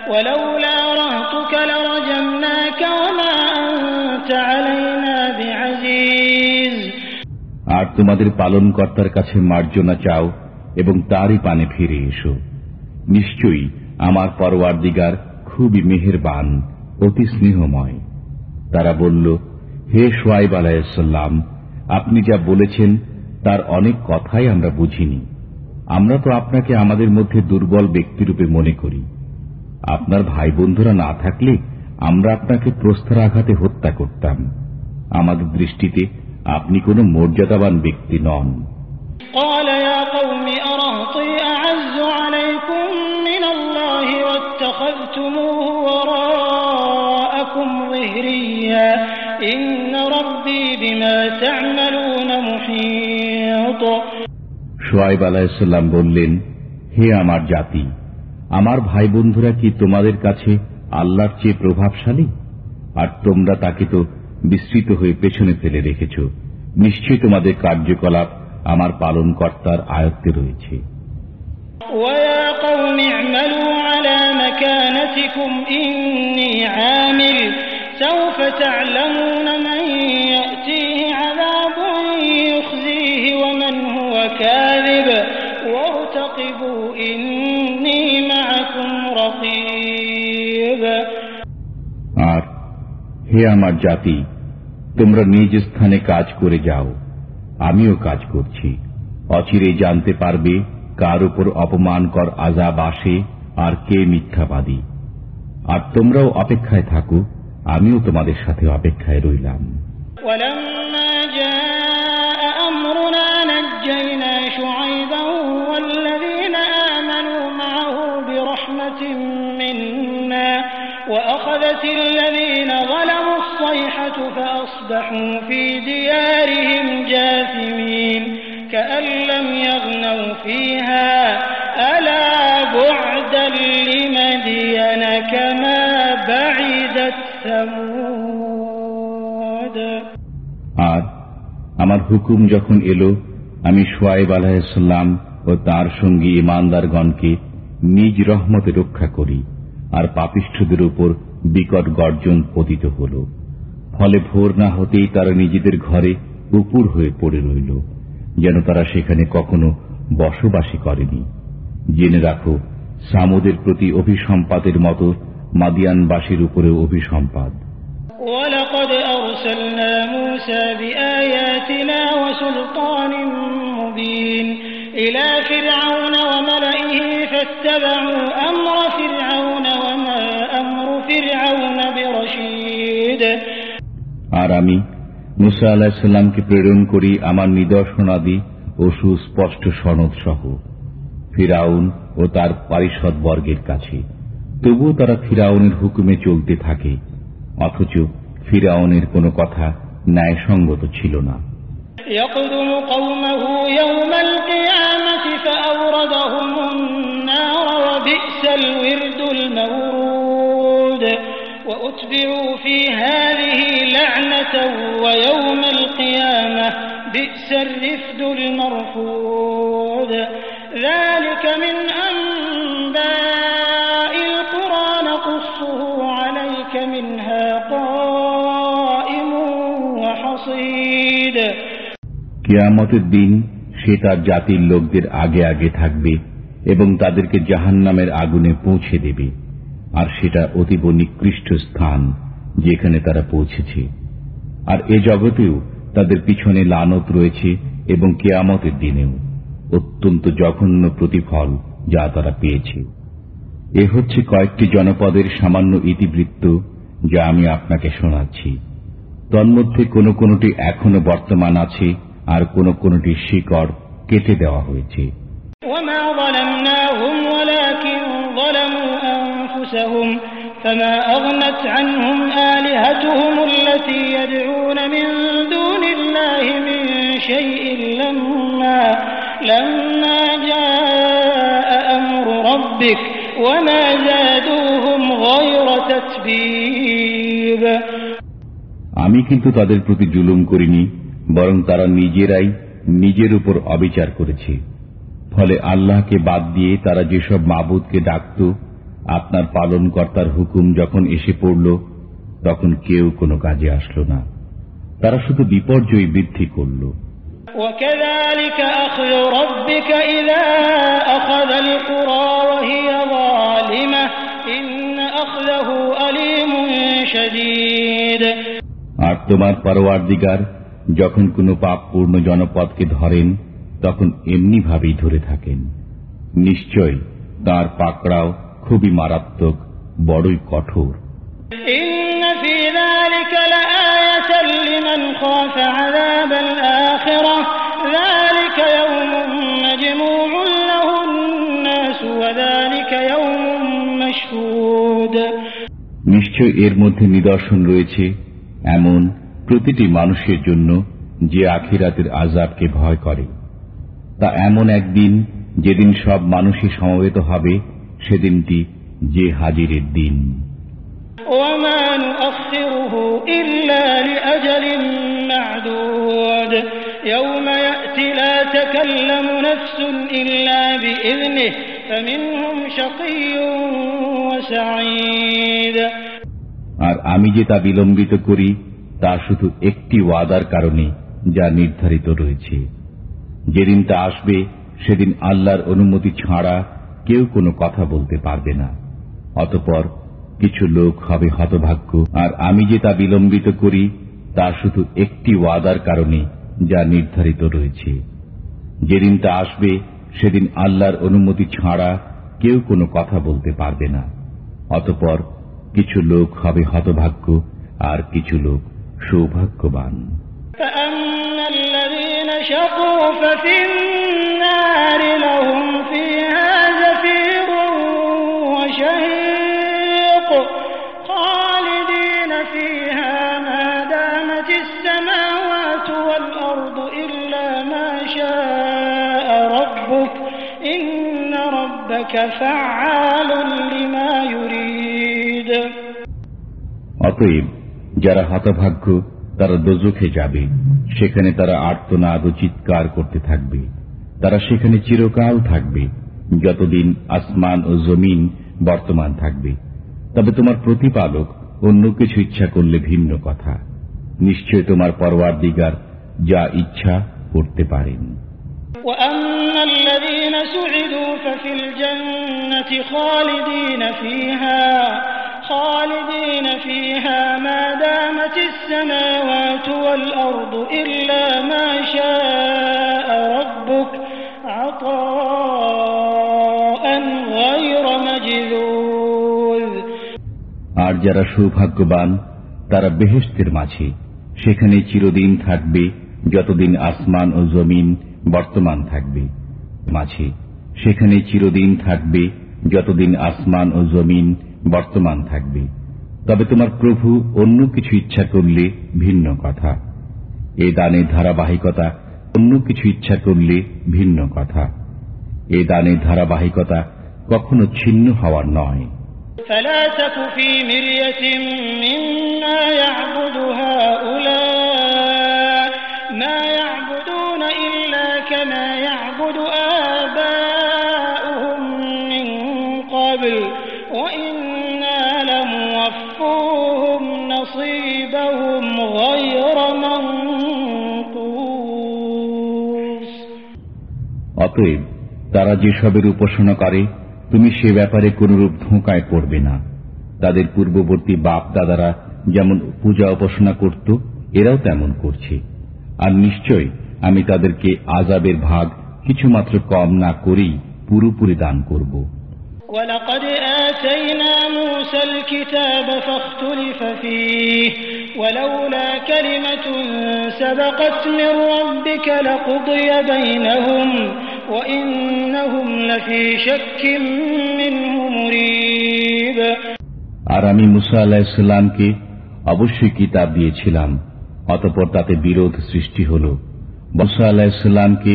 ولولا رهتك لرجمناك وما أنت علينا بعزيز আর তোমাদের পালনকর্তার কাছে মার্জনা চাও এবং তারই পানে ফিরে এসো নিশ্চয়ই আমার পরওয়ার দিগার খুবই মেহেরবান অতি স্নেহময় তারা বলল হে সোয়াইব আলাইসাল্লাম আপনি যা বলেছেন তার অনেক কথাই আমরা বুঝিনি আমরা তো আপনাকে আমাদের মধ্যে দুর্বল ব্যক্তিরূপে মনে করি আপনার ভাই বন্ধুরা না থাকলে আমরা আপনাকে প্রস্তার আঘাতে হত্যা করতাম। আমাদের দৃষ্টিতে আপনি কোনো মর্যাদাবান ব্যক্তি নন। সোয়াইব আলাহিসাল্লাম বললেন হে আমার জাতি আমার ভাই বন্ধুরা কি তোমাদের কাছে আল্লাহর চেয়ে প্রভাবশালী আর তোমরা তাকে তো বিস্তৃত হয়ে পেছনে ফেলে রেখেছ নিশ্চয়ই তোমাদের কার্যকলাপ আমার পালন কর্তার আয়ত্তে রয়েছে ويا قوم اعملوا على مكانتكم إني عامل سوف تعلمون من يأتيه عذاب يخزيه ومن هو كاذب وارتقبوا إني معكم رقيب আর হে আমার জাতি তোমরা নিজ স্থানে কাজ করে যাও আমিও কাজ করছি। অচিরে জানতে পারবে কার উপর অপমানকর আজাব আসে আর কে মিথ্যাবাদী। আর তোমরাও অপেক্ষায় থাকো আমিও তোমাদের সাথে অপেক্ষায় রইলাম। আর আমার হুকুম যখন এলো, আমি সোয়াইব আলাহিসাল্লাম ও তার সঙ্গী ইমানদারগণকে নিজ রহমতে রক্ষা করি, আর পাপিষ্ঠদের উপর বিকট গর্জন পতিত হল। ফলে ভোর না হতেই তারা নিজেদের ঘরে উপুর হয়ে পড়ে রইল, যেন তারা সেখানে কখনো বসবাসী করেনি। জেনে রাখো, সামুদের প্রতি অভিসম্পাদের মতো মাদিয়ানবাসীর উপরে অভিসম্পাদ ইলা ফিরাউন ওয়া মালাইহি ফাত্তাবাউ আমরা ফিরআউন। আর আমি মুসা আলাহিসাল্লামকে প্রেরণ করি আমার নিদর্শনাদি ও সুস্পষ্ট সনদ সহ ফিরাউন ও তার পারিষদ বর্গের কাছে তবুও তারা ফিরাউনের হুকুমে চলতে থাকে অথচ ফিরাউনের কোনো কথা ন্যায়সঙ্গত ছিল না يقدم قومه يوم القيامة فأوردهم النار وبئس الورد المورود কেয়ামতের দিন সে তার জাতির লোকদের আগে আগে থাকবে এবং তাদেরকে জাহান্নামের আগুনে পৌঁছে দেবে। আর সেটা অতীব নিকৃষ্ট স্থান যেখানে তারা পৌঁছেছে আর এ জগতেও তাদের পিছনে লানত রয়েছে এবং কেয়ামতের দিনেও অত্যন্ত জঘন্য প্রতিফল যা তারা পেয়েছে এ হচ্ছে কয়েকটি জনপদের সামান্য ইতিবৃত্ত যা আমি আপনাকে শোনাচ্ছি তন্মধ্যে কোনো কোনোটি এখনো বর্তমান আছে আর কোনো কোনোটি শিকড় কেটে দেওয়া হয়েছে وما ظلمناهم ولكن ظلموا أنفسهم فما أغنت عنهم آلهتهم التي يدعون من دون الله من شيء لما لما جاء أمر ربك وما زادوهم غير تتبيب আমি কিন্তু তাদের প্রতি জুলুম করিনি বরং তারা নিজেরাই নিজের উপর অবিচার করেছে ফলে আল্লাহকে বাদ দিয়ে তারা যেসব মাবুদকে ডাকত আপনার পালনকর্তার হুকুম যখন এসে পড়ল তখন কেউ কোনো কাজে আসলো না তারা শুধু বিপর্যয় বৃদ্ধি করল وكذلك أخذ ربك إذا أخذ القرى وهي ظالمة إن أخذه أليم شديد আর তোমার পরওয়ারদিগার যখন কোনো পাপপূর্ণ জনপদকে ধরেন তখন এমনি ভাবেই ধরে থাকেন নিশ্চয় তার পাকড়াও খুবই মারাত্মক বড়ই কঠোর। নিশ্চয় এর মধ্যে নিদর্শন রয়েছে এমন প্রতিটি মানুষের জন্য যে আখিরাতের আজাবকে ভয় করে। তা এমন একদিন যেদিন সব মানুষই সমবেত হবে সেদিনটি যে হাজিরের দিন وما نؤخره إلا لأجل معدود يوم يأتي لا تكلم نفس إلا بإذنه فمنهم شقي وسعيد আর আমি যে তা বিলম্বিত করি তা শুধু একটি ওয়াদার কারণে যা নির্ধারিত রয়েছে যেদিন তা আসবে সেদিন আল্লাহর অনুমতি ছাড়া কেউ কোনো কথা বলতে পারবে না অতপর কিছু লোক হবে হতভাগ্য আর আমি যে তা বিলম্বিত করি তা শুধু একটি ওয়াদার কারণে যা নির্ধারিত রয়েছে যেদিন তা আসবে সেদিন আল্লাহর অনুমতি ছাড়া কেউ কোনো কথা বলতে পারবে না অতপর কিছু লোক হবে হতভাগ্য আর কিছু লোক সৌভাগ্যবান فأما الذين شقوا ففي অতএব যারা হতভাগ্য তারা দোজখে যাবে। সেখানে তারা আর্তনাদ ও চিৎকার করতে থাকবে। তারা সেখানে চিরকাল থাকবে যতদিন আসমান ও জমিন বর্তমান থাকবে। তবে তোমার প্রতিপালক অন্য কিছু ইচ্ছা করলে ভিন্ন কথা। নিশ্চয় তোমার পরওয়ার দিগার যা ইচ্ছা করতে পারেন। سعدوا ففي الجنة خالدين فيها خالدين فيها ما دامت السماوات والأرض إلا ما شاء ربك عطاء غير مجذوذ আর যারা সৌভাগ্যবান তারা বেহেস্তের মাঝে সেখানে চিরদিন থাকবে যতদিন আসমান ও জমিন বর্তমান থাকবে মাঝে সেখানে চিরদিন থাকবে যতদিন আসমান ও জমিন বর্তমান থাকবে তবে তোমার প্রভু অন্য কিছু ইচ্ছা করলে ভিন্ন কথা এ দানের ধারাবাহিকতা অন্য কিছু ইচ্ছা করলে ভিন্ন কথা এ দানের ধারাবাহিকতা কখনো ছিন্ন হওয়ার নয় فلا تك في مرية مما يعبد অতএব তারা যেসবের উপাসনা করে তুমি সে ব্যাপারে কোনরূপ ধোঁকায় পড়বে না। তাদের পূর্ববর্তী বাপ দাদারা যেমন পূজা উপাসনা করত, এরাও তেমন করছে। আর নিশ্চয় আমি তাদেরকে আজাবের ভাগ কিছুমাত্র কম না করেই পুরোপুরি দান করব। ولقد آتينا موسى الكتاب فاختلف فيه ولولا كلمة سبقت من ربك لقضي بينهم وإنهم لفي شك منه مريب আর আমি মুসা আলাহিসাল্লামকে অবশ্যই কিতাব দিয়েছিলাম অতপর তাতে বিরোধ সৃষ্টি হল মুসা আলাহিসাল্লামকে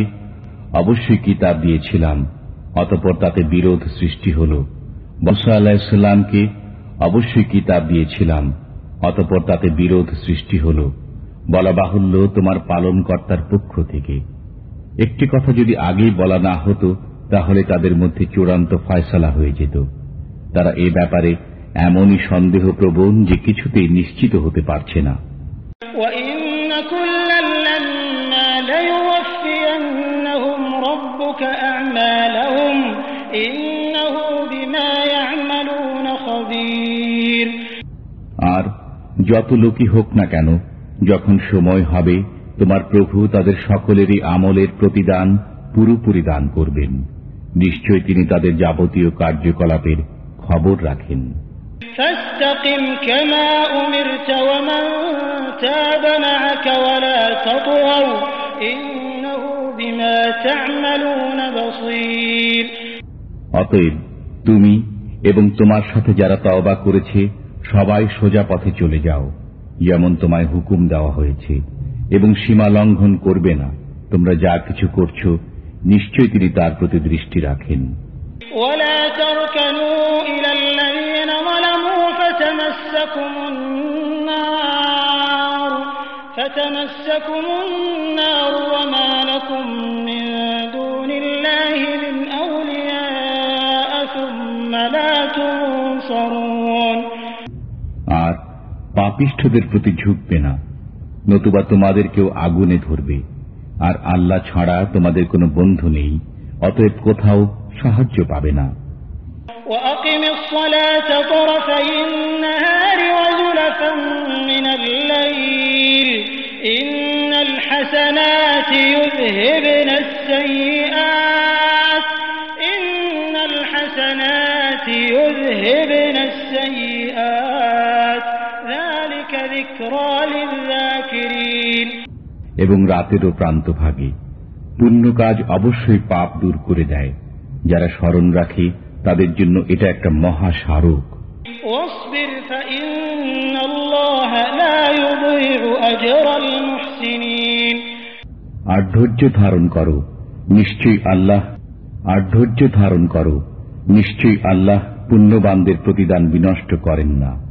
অবশ্যই কিতাব দিয়েছিলাম অতপর তাতে বিরোধ সৃষ্টি হল মুসা আলাহিসাল্লামকে অবশ্যই কিতাব দিয়েছিলাম অতপর তাতে বিরোধ সৃষ্টি হল বলা বাহুল্য তোমার পালনকর্তার পক্ষ থেকে একটি কথা যদি আগেই বলা না হতো তাহলে তাদের মধ্যে চূড়ান্ত ফয়সলা হয়ে যেত তারা এ ব্যাপারে এমনই সন্দেহ প্রবণ যে কিছুতেই নিশ্চিত হতে পারছে না وإن كلا لما ليوفينهم ربك যত লোকই হোক না কেন যখন সময় হবে তোমার প্রভু তাদের সকলেরই আমলের প্রতিদান পুরোপুরি দান করবেন। নিশ্চয় তিনি তাদের যাবতীয় কার্যকলাপের খবর রাখেন। অতএব তুমি এবং তোমার সাথে যারা তওবা করেছে সবাই সোজা পথে চলে যাও যেমন তোমায় হুকুম দেওয়া হয়েছে এবং সীমা লঙ্ঘন করবে না তোমরা যা কিছু করছো নিশ্চয় তিনি তার প্রতি দৃষ্টি রাখেন ولا تركنوا إلى الذين ظلموا فتمسكم النار পাপিষ্ঠদের প্রতি ঝুঁকবে না। নতুবা তোমাদের কেউ আগুনে ধরবে। আর আল্লাহ ছাড়া তোমাদের কোনো বন্ধু নেই, অতএব কোথাও সাহায্য পাবে না। ইন্নাল হাসানাতি ইউযহিবনা এবং রাতেরও প্রান্ত ভাগে পুণ্য কাজ অবশ্যই পাপ দূর করে দেয় যারা স্মরণ রাখে তাদের জন্য এটা একটা মহা স্মারক আর ধৈর্য ধারণ করো নিশ্চয়ই আল্লাহ আর ধৈর্য ধারণ করো নিশ্চয়ই আল্লাহ পুণ্যবানদের প্রতিদান বিনষ্ট করেন না।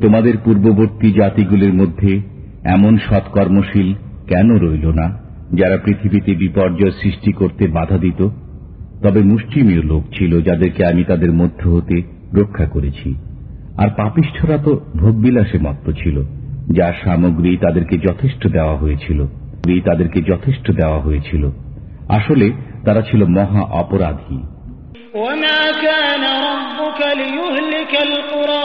তোমাদের পূর্ববর্তী জাতিগুলির মধ্যে এমন সৎকর্মশীল কেন রইল না যারা পৃথিবীতে বিপর্যয় সৃষ্টি করতে বাধা দিত তবে মুষ্টিমীয় লোক ছিল যাদেরকে আমি তাদের মধ্য হতে রক্ষা করেছি আর পাপিষ্ঠরা তো ভোগবিলাসে মত্ত ছিল যার সামগ্রী তাদেরকে যথেষ্ট দেওয়া হয়েছিল তাদেরকে যথেষ্ট দেওয়া হয়েছিল আসলে তারা ছিল মহা অপরাধী وما كان ربك ليهلك القرى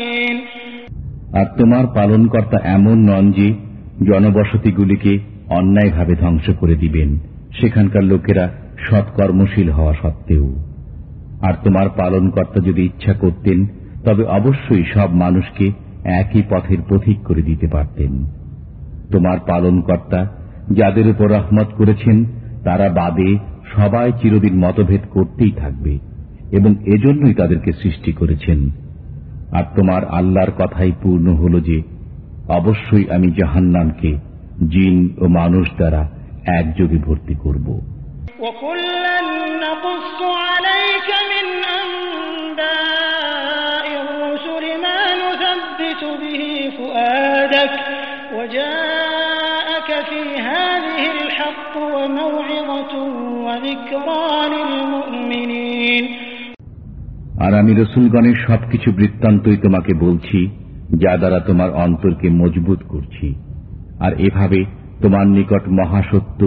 আর তোমার পালনকর্তা এমন নন যে জনবসতিগুলিকে অন্যায়ভাবে ধ্বংস করে দিবেন। সেখানকার লোকেরা সৎকর্মশীল হওয়া সত্ত্বেও। আর তোমার পালনকর্তা যদি ইচ্ছা করতেন, তবে অবশ্যই সব মানুষকে একই পথের পথিক করে দিতে পারতেন। তোমার পালনকর্তা যাদের উপর রহমত করেছেন, তারা বাদে সবাই চিরদিন মতভেদ করতেই থাকবে এবং এজন্যই তাদেরকে সৃষ্টি করেছেন। আর তোমার আল্লাহর কথাই পূর্ণ হল যে অবশ্যই আমি জাহান্নামকে জিন ও মানুষ দ্বারা একযোগে ভর্তি করব وكلا نقص عليك من أنباء الرسل ما نثبت به فؤادك وجاءك في هذه الحق وموعظة وذكرى للمؤمنين আর আমি রসুলগণের সবকিছু বৃত্তান্তই তোমাকে বলছি যা দ্বারা তোমার অন্তরকে মজবুত করছি আর এভাবে তোমার নিকট মহাসত্য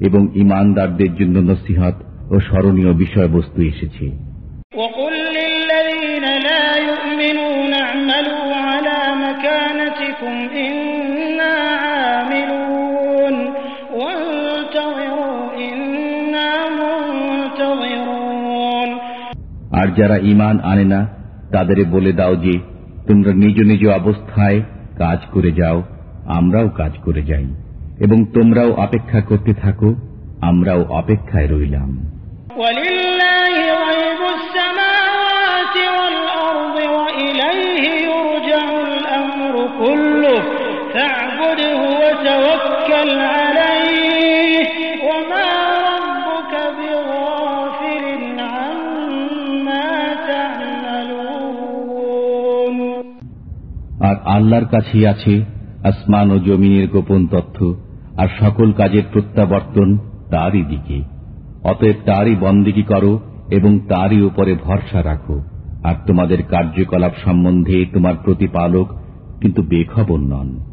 এবং ইমানদারদের জন্য নসিহত ও স্মরণীয় বিষয়বস্তু এসেছে وقل আর যারা ইমান আনে না তাদের বলে দাও যে, তোমরা নিজ নিজ অবস্থায় কাজ করে যাও, আমরাও কাজ করে যাই। এবং তোমরাও অপেক্ষা করতে থাকো, আমরাও অপেক্ষায় রইলাম। আল্লাহর কাছেই আছে আসমান ও জমিনের গোপন তথ্য, আর সকল কাজের প্রত্যাবর্তন তারই দিকে। অতএব তারই বন্দিগি করো এবং তারই উপরে ভরসা রাখো। আর তোমাদের কার্যকলাপ সম্বন্ধে তোমার প্রতিপালক কিন্তু বেখবর নন।